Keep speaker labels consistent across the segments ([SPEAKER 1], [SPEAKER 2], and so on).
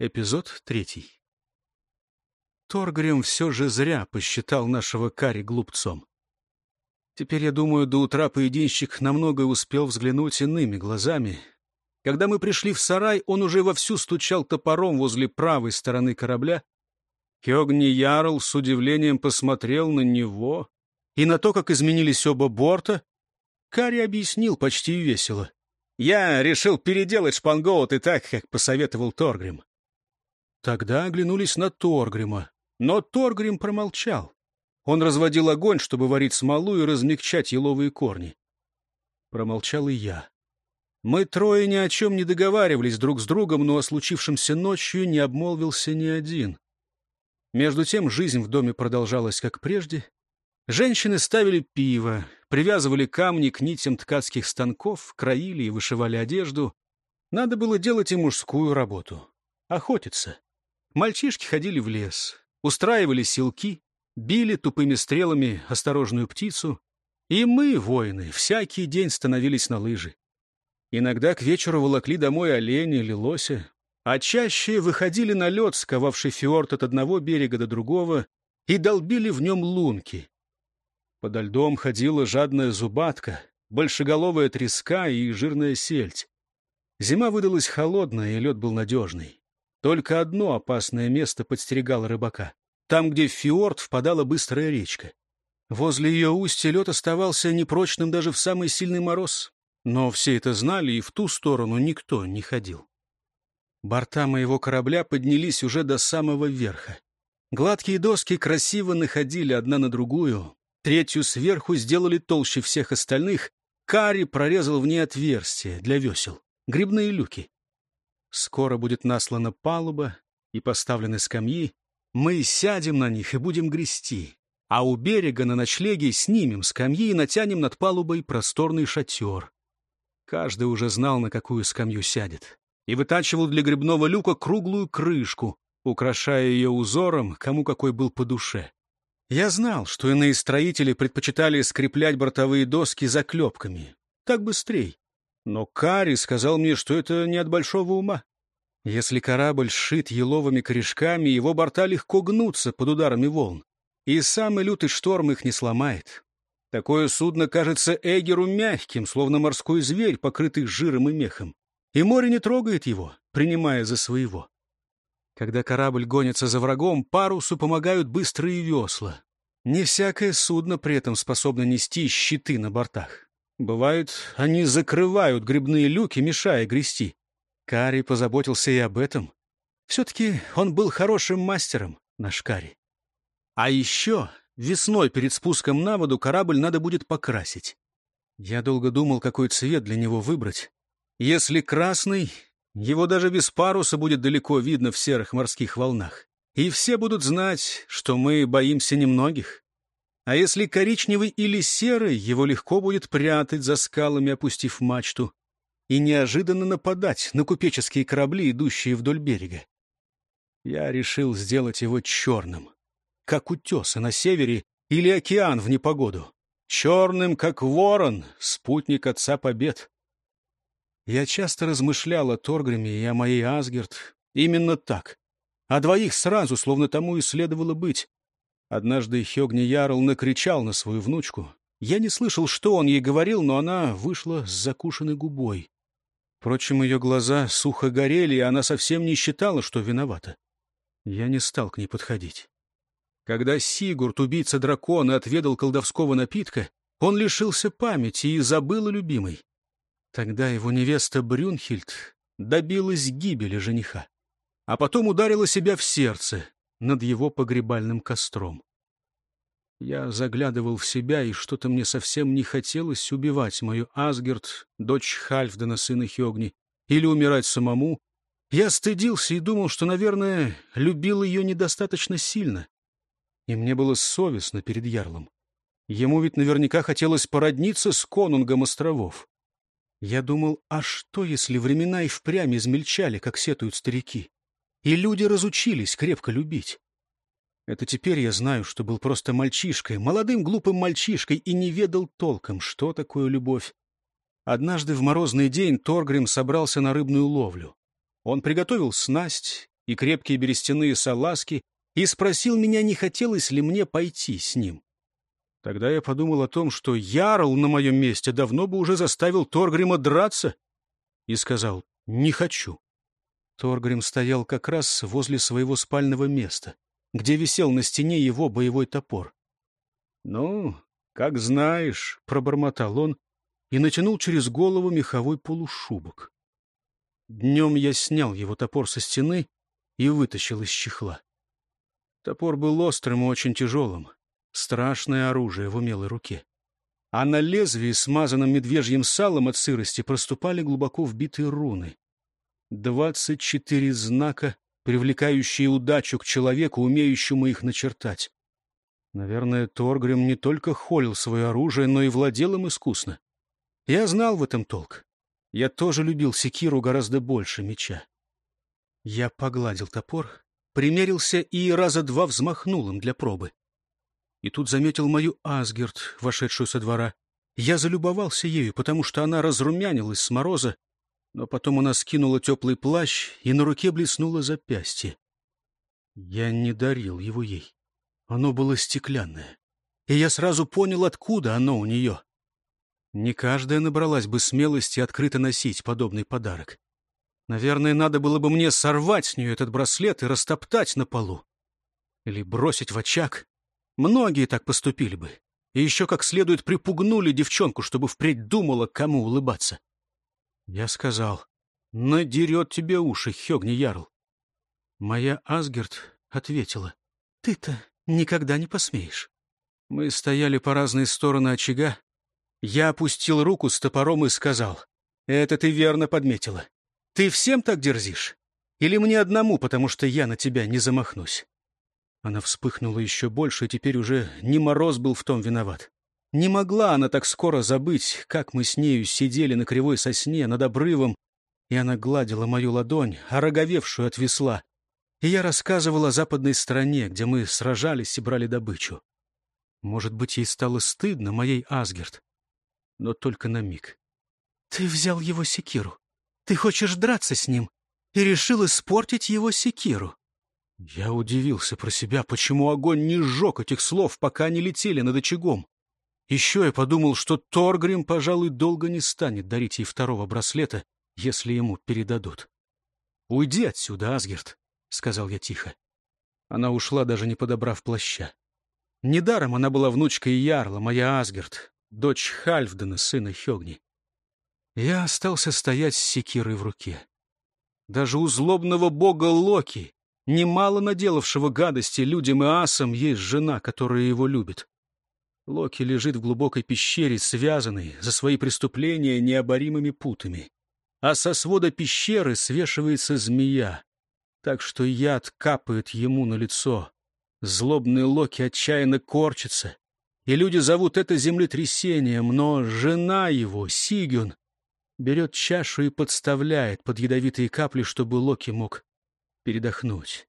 [SPEAKER 1] Эпизод третий. Торгрим все же зря посчитал нашего Кари глупцом. Теперь, я думаю, до утра поединщик намного успел взглянуть иными глазами. Когда мы пришли в сарай, он уже вовсю стучал топором возле правой стороны корабля. Хёгни Ярл с удивлением посмотрел на него и на то, как изменились оба борта. Кари объяснил почти весело. «Я решил переделать шпангоут и так, как посоветовал Торгрим». Тогда оглянулись на Торгрима, но Торгрим промолчал. Он разводил огонь, чтобы варить смолу и размягчать еловые корни. Промолчал и я. Мы трое ни о чем не договаривались друг с другом, но о случившемся ночью не обмолвился ни один. Между тем жизнь в доме продолжалась как прежде. Женщины ставили пиво, привязывали камни к нитям ткацких станков, краили и вышивали одежду. Надо было делать и мужскую работу — охотиться. Мальчишки ходили в лес, устраивали силки, били тупыми стрелами осторожную птицу. И мы, воины, всякий день становились на лыжи. Иногда к вечеру волокли домой оленя или лося, а чаще выходили на лед, сковавший фьорд от одного берега до другого, и долбили в нем лунки. Подо льдом ходила жадная зубатка, большеголовая треска и жирная сельдь. Зима выдалась холодная, и лед был надежный. Только одно опасное место подстерегало рыбака. Там, где в фьорд впадала быстрая речка. Возле ее устья лед оставался непрочным даже в самый сильный мороз. Но все это знали, и в ту сторону никто не ходил. Борта моего корабля поднялись уже до самого верха. Гладкие доски красиво находили одна на другую. Третью сверху сделали толще всех остальных. Карри прорезал в ней отверстие для весел. Грибные люки. Скоро будет наслана палуба и поставлены скамьи. Мы сядем на них и будем грести. А у берега на ночлеге снимем скамьи и натянем над палубой просторный шатер. Каждый уже знал, на какую скамью сядет. И вытачивал для грибного люка круглую крышку, украшая ее узором, кому какой был по душе. Я знал, что иные строители предпочитали скреплять бортовые доски заклепками. Так быстрей. Но Кари сказал мне, что это не от большого ума. Если корабль сшит еловыми корешками, его борта легко гнутся под ударами волн. И самый лютый шторм их не сломает. Такое судно кажется Эгеру мягким, словно морской зверь, покрытый жиром и мехом. И море не трогает его, принимая за своего. Когда корабль гонится за врагом, парусу помогают быстрые весла. Не всякое судно при этом способно нести щиты на бортах. Бывает, они закрывают грибные люки, мешая грести. Кари позаботился и об этом. Все-таки он был хорошим мастером, наш Кари. А еще весной перед спуском на воду корабль надо будет покрасить. Я долго думал, какой цвет для него выбрать. Если красный, его даже без паруса будет далеко видно в серых морских волнах. И все будут знать, что мы боимся немногих. А если коричневый или серый, его легко будет прятать за скалами, опустив мачту, и неожиданно нападать на купеческие корабли, идущие вдоль берега. Я решил сделать его черным, как утесы на севере или океан в непогоду. Черным, как ворон, спутник отца побед. Я часто размышлял о Торгриме и о моей Асгерт. Именно так. А двоих сразу, словно тому и следовало быть. Однажды Хёгни Ярл накричал на свою внучку. Я не слышал, что он ей говорил, но она вышла с закушенной губой. Впрочем, ее глаза сухо горели, и она совсем не считала, что виновата. Я не стал к ней подходить. Когда Сигурд, убийца дракона, отведал колдовского напитка, он лишился памяти и забыл о любимой. Тогда его невеста Брюнхильд добилась гибели жениха, а потом ударила себя в сердце, над его погребальным костром. Я заглядывал в себя, и что-то мне совсем не хотелось убивать мою Асгерт, дочь Хальфдена, сына Хёгни, или умирать самому. Я стыдился и думал, что, наверное, любил ее недостаточно сильно. И мне было совестно перед Ярлом. Ему ведь наверняка хотелось породниться с конунгом островов. Я думал, а что, если времена и впрямь измельчали, как сетуют старики? И люди разучились крепко любить. Это теперь я знаю, что был просто мальчишкой, молодым глупым мальчишкой, и не ведал толком, что такое любовь. Однажды в морозный день Торгрим собрался на рыбную ловлю. Он приготовил снасть и крепкие берестяные салазки, и спросил меня, не хотелось ли мне пойти с ним. Тогда я подумал о том, что Ярл на моем месте давно бы уже заставил Торгрима драться, и сказал «не хочу». Торгрим стоял как раз возле своего спального места, где висел на стене его боевой топор. «Ну, как знаешь», — пробормотал он и натянул через голову меховой полушубок. Днем я снял его топор со стены и вытащил из чехла. Топор был острым и очень тяжелым. Страшное оружие в умелой руке. А на лезвии, смазанном медвежьим салом от сырости, проступали глубоко вбитые руны. Двадцать четыре знака, привлекающие удачу к человеку, умеющему их начертать. Наверное, Торгрим не только холил свое оружие, но и владел им искусно. Я знал в этом толк. Я тоже любил секиру гораздо больше меча. Я погладил топор, примерился и раза два взмахнул им для пробы. И тут заметил мою Асгерт, вошедшую со двора. Я залюбовался ею, потому что она разрумянилась с мороза, но потом она скинула теплый плащ, и на руке блеснуло запястье. Я не дарил его ей. Оно было стеклянное, и я сразу понял, откуда оно у нее. Не каждая набралась бы смелости открыто носить подобный подарок. Наверное, надо было бы мне сорвать с нее этот браслет и растоптать на полу. Или бросить в очаг. Многие так поступили бы. И еще как следует припугнули девчонку, чтобы впредь думала, кому улыбаться. Я сказал, надерет тебе уши, Хёгни Ярл. Моя Асгерт ответила, ты-то никогда не посмеешь. Мы стояли по разные стороны очага. Я опустил руку с топором и сказал, это ты верно подметила. Ты всем так дерзишь? Или мне одному, потому что я на тебя не замахнусь?» Она вспыхнула еще больше, и теперь уже не Мороз был в том виноват. Не могла она так скоро забыть, как мы с нею сидели на кривой сосне над обрывом, и она гладила мою ладонь, ороговевшую от весла, и я рассказывал о западной стране, где мы сражались и брали добычу. Может быть, ей стало стыдно, моей Асгерт, но только на миг. «Ты взял его секиру. Ты хочешь драться с ним и решил испортить его секиру. Я удивился про себя, почему огонь не сжег этих слов, пока они летели над очагом. Еще я подумал, что Торгрим, пожалуй, долго не станет дарить ей второго браслета, если ему передадут. «Уйди отсюда, Асгерт», — сказал я тихо. Она ушла, даже не подобрав плаща. Недаром она была внучкой Ярла, моя Асгерт, дочь Хальфдена, сына Хёгни. Я остался стоять с секирой в руке. Даже у злобного бога Локи, немало наделавшего гадости людям и асам, есть жена, которая его любит. Локи лежит в глубокой пещере, связанный за свои преступления необоримыми путами. А со свода пещеры свешивается змея, так что яд капает ему на лицо. Злобный Локи отчаянно корчится, и люди зовут это землетрясением, но жена его, Сигюн, берет чашу и подставляет под ядовитые капли, чтобы Локи мог передохнуть.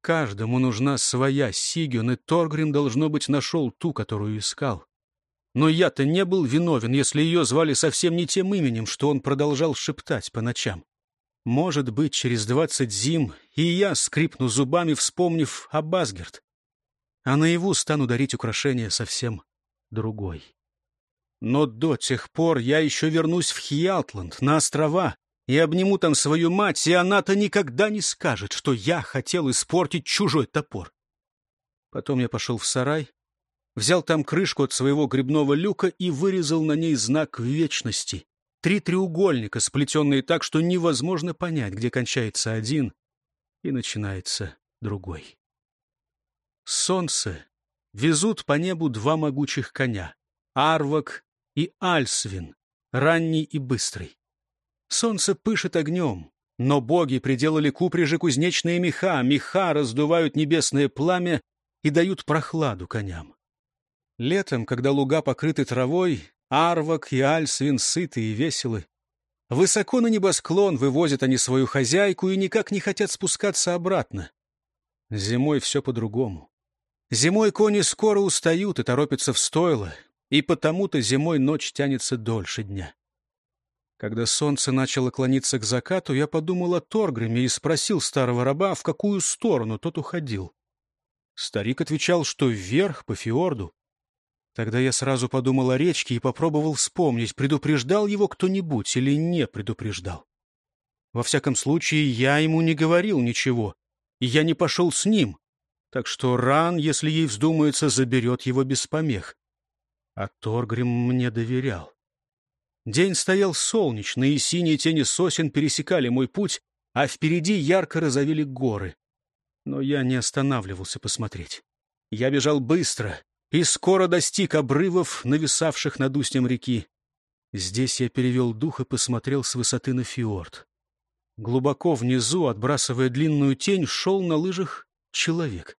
[SPEAKER 1] Каждому нужна своя Сигюн, и Торгрим, должно быть, нашел ту, которую искал. Но я-то не был виновен, если ее звали совсем не тем именем, что он продолжал шептать по ночам. Может быть, через двадцать зим и я скрипну зубами, вспомнив об Асгерт. А наяву стану дарить украшения совсем другой. Но до тех пор я еще вернусь в Хиалтланд, на острова, и обниму там свою мать, и она-то никогда не скажет, что я хотел испортить чужой топор. Потом я пошел в сарай, взял там крышку от своего грибного люка и вырезал на ней знак вечности. Три треугольника, сплетенные так, что невозможно понять, где кончается один и начинается другой. Солнце везут по небу два могучих коня — Арвак и Альсвин, ранний и быстрый. Солнце пышет огнем, но боги приделали к упряжи кузнечные меха, меха раздувают небесное пламя и дают прохладу коням. Летом, когда луга покрыты травой, Арвак и Альсвин сыты и веселы. Высоко на небосклон вывозят они свою хозяйку и никак не хотят спускаться обратно. Зимой все по-другому. Зимой кони скоро устают и торопятся в стойло, и потому-то зимой ночь тянется дольше дня. Когда солнце начало клониться к закату, я подумал о Торгриме и спросил старого раба, в какую сторону тот уходил. Старик отвечал, что вверх, по фьорду. Тогда я сразу подумал о речке и попробовал вспомнить, предупреждал его кто-нибудь или не предупреждал. Во всяком случае, я ему не говорил ничего, и я не пошел с ним, так что Ран, если ей вздумается, заберет его без помех. А Торгрим мне доверял. День стоял солнечный, и синие тени сосен пересекали мой путь, а впереди ярко разовели горы. Но я не останавливался посмотреть. Я бежал быстро и скоро достиг обрывов, нависавших над устьем реки. Здесь я перевел дух и посмотрел с высоты на фьорд. Глубоко внизу, отбрасывая длинную тень, шел на лыжах человек.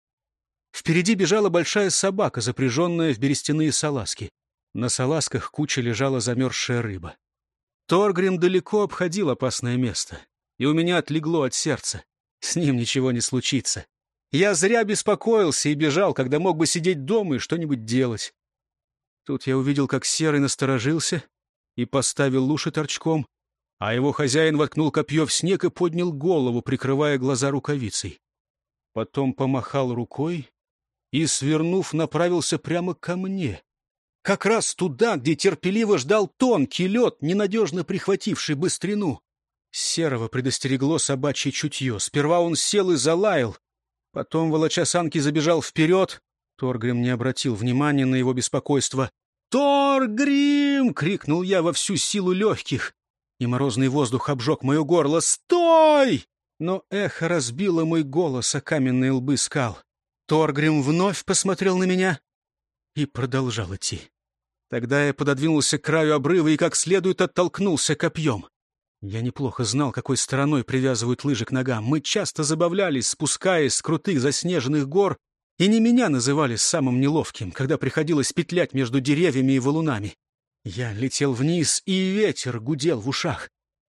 [SPEAKER 1] Впереди бежала большая собака, запряженная в берестяные салазки. На салазках куча лежала замерзшая рыба. Торгрим далеко обходил опасное место, и у меня отлегло от сердца. С ним ничего не случится. Я зря беспокоился и бежал, когда мог бы сидеть дома и что-нибудь делать. Тут я увидел, как Серый насторожился и поставил луши торчком, а его хозяин воткнул копье в снег и поднял голову, прикрывая глаза рукавицей. Потом помахал рукой и, свернув, направился прямо ко мне. Как раз туда, где терпеливо ждал тонкий лед, ненадежно прихвативший быстрину. Серого предостерегло собачье чутье. Сперва он сел и залаял. Потом, волоча санки, забежал вперед. Торгрим не обратил внимания на его беспокойство. «Торгрим!» — крикнул я во всю силу легких. И морозный воздух обжег мое горло. «Стой!» Но эхо разбило мой голос о каменные лбы скал. Торгрим вновь посмотрел на меня и продолжал идти. Тогда я пододвинулся к краю обрыва и как следует оттолкнулся копьем. Я неплохо знал, какой стороной привязывают лыжи к ногам. Мы часто забавлялись, спускаясь с крутых заснеженных гор, и не меня называли самым неловким, когда приходилось петлять между деревьями и валунами. Я летел вниз, и ветер гудел в ушах.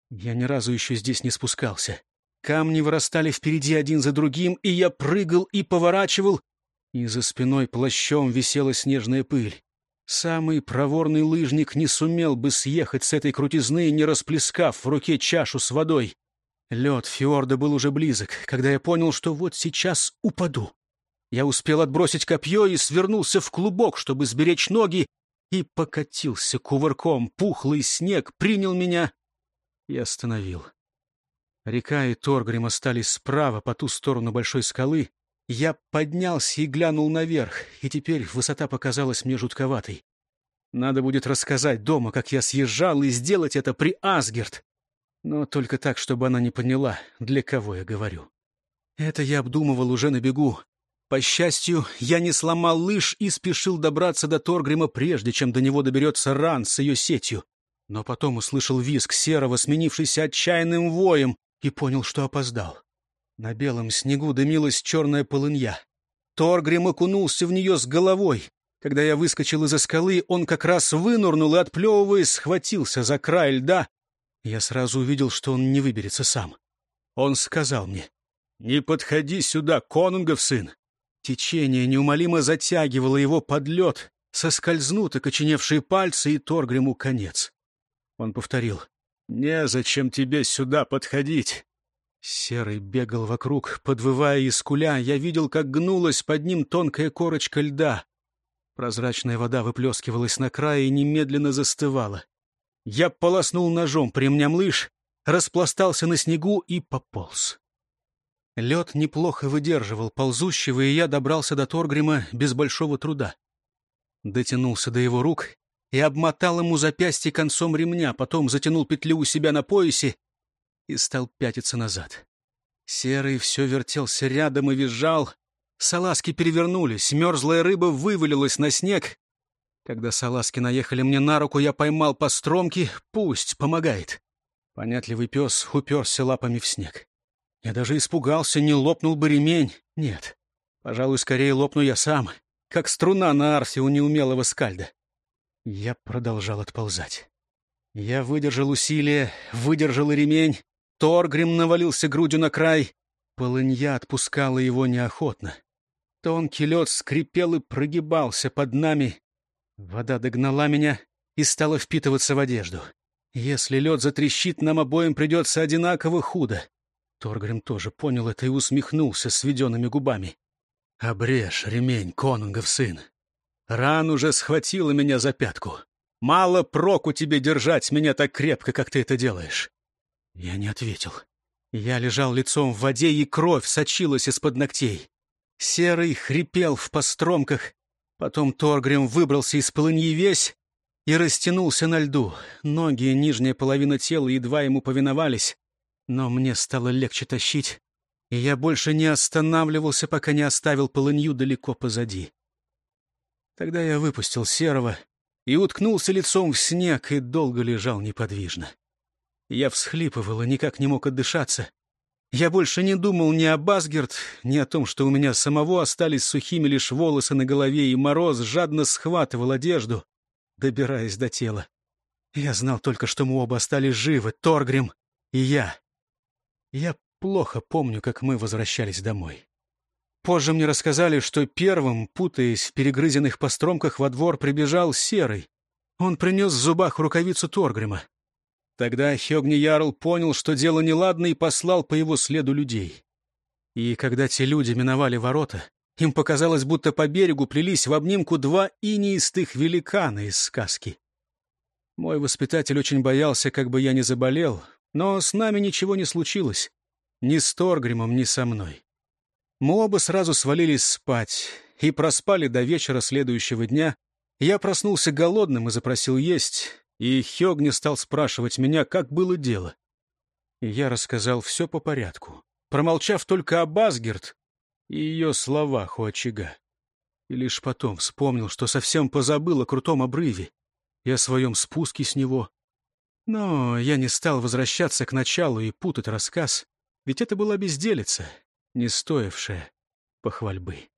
[SPEAKER 1] Я ни разу еще здесь не спускался. Камни вырастали впереди один за другим, и я прыгал и поворачивал, и за спиной плащом висела снежная пыль. Самый проворный лыжник не сумел бы съехать с этой крутизны, не расплескав в руке чашу с водой. Лед фьорда был уже близок, когда я понял, что вот сейчас упаду. Я успел отбросить копье и свернулся в клубок, чтобы сберечь ноги, и покатился кувырком. Пухлый снег принял меня и остановил. Река и Торгрим остались справа, по ту сторону большой скалы. Я поднялся и глянул наверх, и теперь высота показалась мне жутковатой. Надо будет рассказать дома, как я съезжал, и сделать это при Асгерт. Но только так, чтобы она не поняла, для кого я говорю. Это я обдумывал уже на бегу. По счастью, я не сломал лыж и спешил добраться до Торгрима, прежде чем до него доберется ран с ее сетью. Но потом услышал визг серого, сменившийся отчаянным воем и понял, что опоздал. На белом снегу дымилась черная полынья. Торгрим окунулся в нее с головой. Когда я выскочил из-за скалы, он как раз вынурнул и, отплевываясь, схватился за край льда. Я сразу увидел, что он не выберется сам. Он сказал мне, «Не подходи сюда, конунгов сын!» Течение неумолимо затягивало его под лед, соскользнут окоченевшие пальцы, и Торгриму конец. Он повторил, «Незачем тебе сюда подходить!» Серый бегал вокруг, подвывая и скуля. Я видел, как гнулась под ним тонкая корочка льда. Прозрачная вода выплескивалась на крае и немедленно застывала. Я полоснул ножом, примням лыж, распластался на снегу и пополз. Лед неплохо выдерживал ползущего, и я добрался до Торгрима без большого труда. Дотянулся до его рук и обмотал ему запястье концом ремня, потом затянул петлю у себя на поясе и стал пятиться назад. Серый все вертелся рядом и визжал. Салазки перевернулись, мерзлая рыба вывалилась на снег. Когда салазки наехали мне на руку, я поймал по стромке, пусть помогает. Понятливый пес уперся лапами в снег. Я даже испугался, не лопнул бы ремень. Нет, пожалуй, скорее лопну я сам, как струна на арсе у неумелого скальда. Я продолжал отползать. Я выдержал усилие, выдержал и ремень. Торгрим навалился грудью на край. Полынья отпускала его неохотно. Тонкий лед скрипел и прогибался под нами. Вода догнала меня и стала впитываться в одежду. Если лед затрещит, нам обоим придется одинаково худо. Торгрим тоже понял это и усмехнулся сведенными губами. «Обрежь ремень, конунгов сын. Ран уже схватила меня за пятку. Мало проку тебе держать меня так крепко, как ты это делаешь». Я не ответил. Я лежал лицом в воде, и кровь сочилась из-под ногтей. Серый хрипел в постромках. Потом Торгрим выбрался из полыньи весь и растянулся на льду. Ноги и нижняя половина тела едва ему повиновались. Но мне стало легче тащить, и я больше не останавливался, пока не оставил полынью далеко позади. Тогда я выпустил серого и уткнулся лицом в снег и долго лежал неподвижно. Я всхлипывал и никак не мог отдышаться. Я больше не думал ни о Басгерт, ни о том, что у меня самого остались сухими лишь волосы на голове, и мороз жадно схватывал одежду, добираясь до тела. Я знал только, что мы оба остались живы, Торгрим и я. Я плохо помню, как мы возвращались домой. Позже мне рассказали, что первым, путаясь в перегрызенных постромках, во двор прибежал Серый. Он принес в зубах рукавицу Торгрима. Тогда Хёгни Ярл понял, что дело неладно, и послал по его следу людей. И когда те люди миновали ворота, им показалось, будто по берегу плелись в обнимку два инеистых великана из сказки. Мой воспитатель очень боялся, как бы я не заболел, но с нами ничего не случилось. Ни с Торгримом, ни со мной. Мы оба сразу свалились спать и проспали до вечера следующего дня. Я проснулся голодным и запросил есть, и Хёгни стал спрашивать меня, как было дело. И я рассказал все по порядку, промолчав только об Асгерт и ее словах у очага. И лишь потом вспомнил, что совсем позабыл о крутом обрыве и о своем спуске с него, но я не стал возвращаться к началу и путать рассказ, ведь это была безделица, не стоившая похвальбы.